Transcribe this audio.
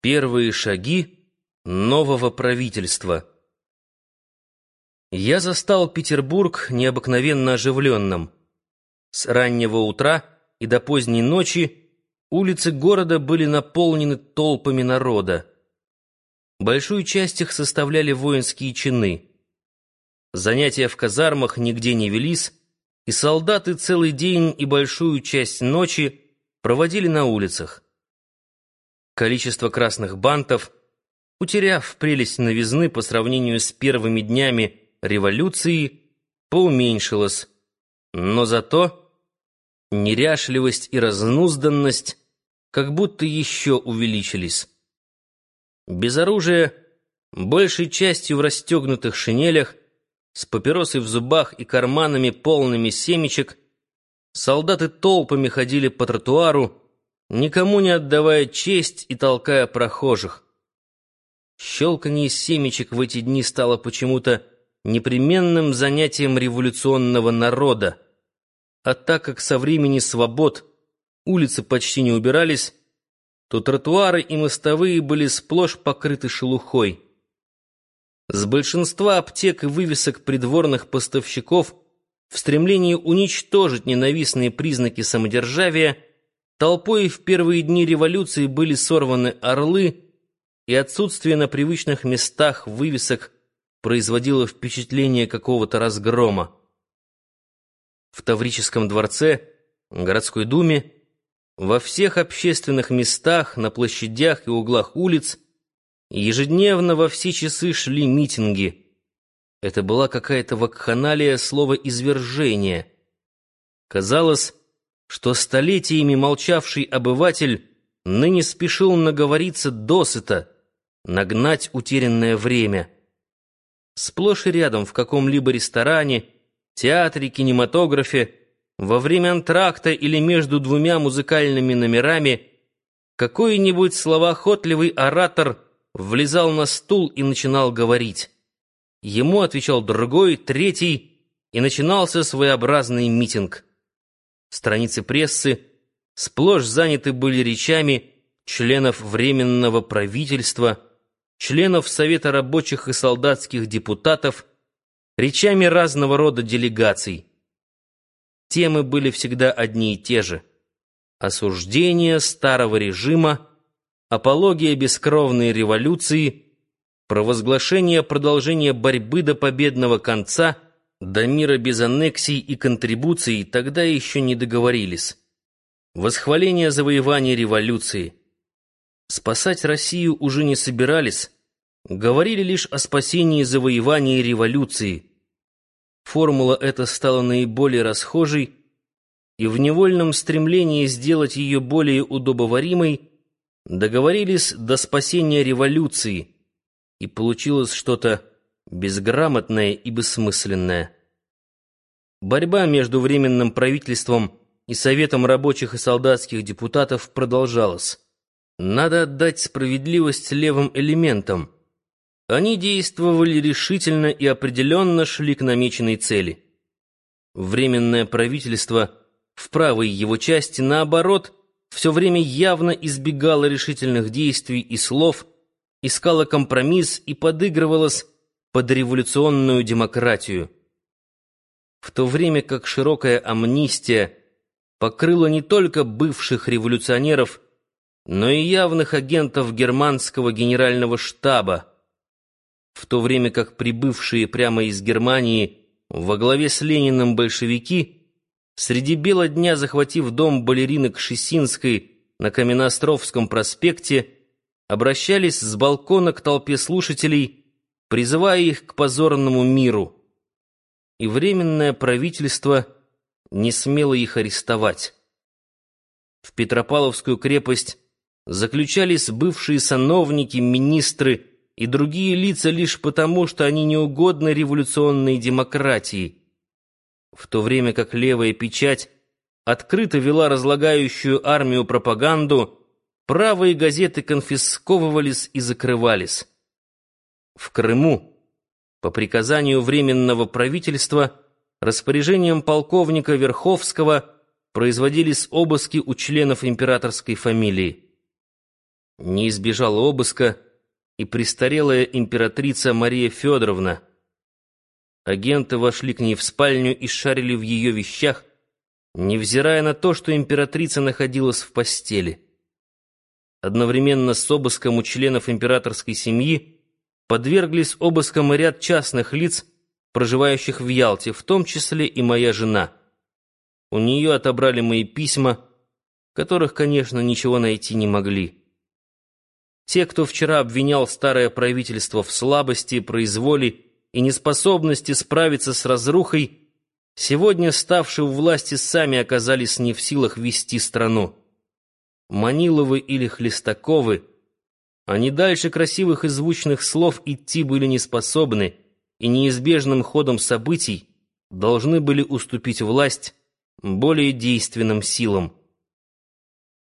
Первые шаги нового правительства. Я застал Петербург необыкновенно оживленным. С раннего утра и до поздней ночи улицы города были наполнены толпами народа. Большую часть их составляли воинские чины. Занятия в казармах нигде не велись, и солдаты целый день и большую часть ночи проводили на улицах. Количество красных бантов, утеряв прелесть новизны по сравнению с первыми днями революции, поуменьшилось, но зато неряшливость и разнузданность как будто еще увеличились. Без оружия, большей частью в расстегнутых шинелях, с папиросой в зубах и карманами полными семечек, солдаты толпами ходили по тротуару, никому не отдавая честь и толкая прохожих. Щелканье семечек в эти дни стало почему-то непременным занятием революционного народа. А так как со времени свобод улицы почти не убирались, то тротуары и мостовые были сплошь покрыты шелухой. С большинства аптек и вывесок придворных поставщиков в стремлении уничтожить ненавистные признаки самодержавия Толпой в первые дни революции были сорваны орлы, и отсутствие на привычных местах вывесок производило впечатление какого-то разгрома. В Таврическом дворце, городской думе, во всех общественных местах, на площадях и углах улиц ежедневно во все часы шли митинги. Это была какая-то вакханалия слова «извержение». Казалось, что столетиями молчавший обыватель ныне спешил наговориться досыта, нагнать утерянное время. Сплошь и рядом в каком-либо ресторане, театре, кинематографе, во время антракта или между двумя музыкальными номерами какой-нибудь словоохотливый оратор влезал на стул и начинал говорить. Ему отвечал другой, третий, и начинался своеобразный митинг. Страницы прессы сплошь заняты были речами членов Временного правительства, членов Совета рабочих и солдатских депутатов, речами разного рода делегаций. Темы были всегда одни и те же. Осуждение старого режима, апология бескровной революции, провозглашение продолжения борьбы до победного конца — до мира без аннексий и контрибуций тогда еще не договорились. Восхваление завоевания революции. Спасать Россию уже не собирались, говорили лишь о спасении завоевания революции. Формула эта стала наиболее расхожей, и в невольном стремлении сделать ее более удобоваримой договорились до спасения революции, и получилось что-то безграмотное и бессмысленное. Борьба между Временным правительством и Советом рабочих и солдатских депутатов продолжалась. Надо отдать справедливость левым элементам. Они действовали решительно и определенно шли к намеченной цели. Временное правительство в правой его части, наоборот, все время явно избегало решительных действий и слов, искало компромисс и подыгрывалось под революционную демократию. В то время как широкая амнистия покрыла не только бывших революционеров, но и явных агентов германского генерального штаба, в то время как прибывшие прямо из Германии во главе с Лениным большевики среди бела дня, захватив дом балерины Кшесинской на Каменноостровском проспекте, обращались с балкона к толпе слушателей призывая их к позорному миру. И Временное правительство не смело их арестовать. В Петропавловскую крепость заключались бывшие сановники, министры и другие лица лишь потому, что они не угодны революционной демократии, в то время как левая печать открыто вела разлагающую армию пропаганду, правые газеты конфисковывались и закрывались в Крыму по приказанию Временного правительства распоряжением полковника Верховского производились обыски у членов императорской фамилии. Не избежала обыска и престарелая императрица Мария Федоровна. Агенты вошли к ней в спальню и шарили в ее вещах, невзирая на то, что императрица находилась в постели. Одновременно с обыском у членов императорской семьи подверглись обыскам и ряд частных лиц, проживающих в Ялте, в том числе и моя жена. У нее отобрали мои письма, которых, конечно, ничего найти не могли. Те, кто вчера обвинял старое правительство в слабости, произволе и неспособности справиться с разрухой, сегодня ставшие у власти сами оказались не в силах вести страну. Маниловы или Хлестаковы, они дальше красивых и звучных слов идти были не способны и неизбежным ходом событий должны были уступить власть более действенным силам.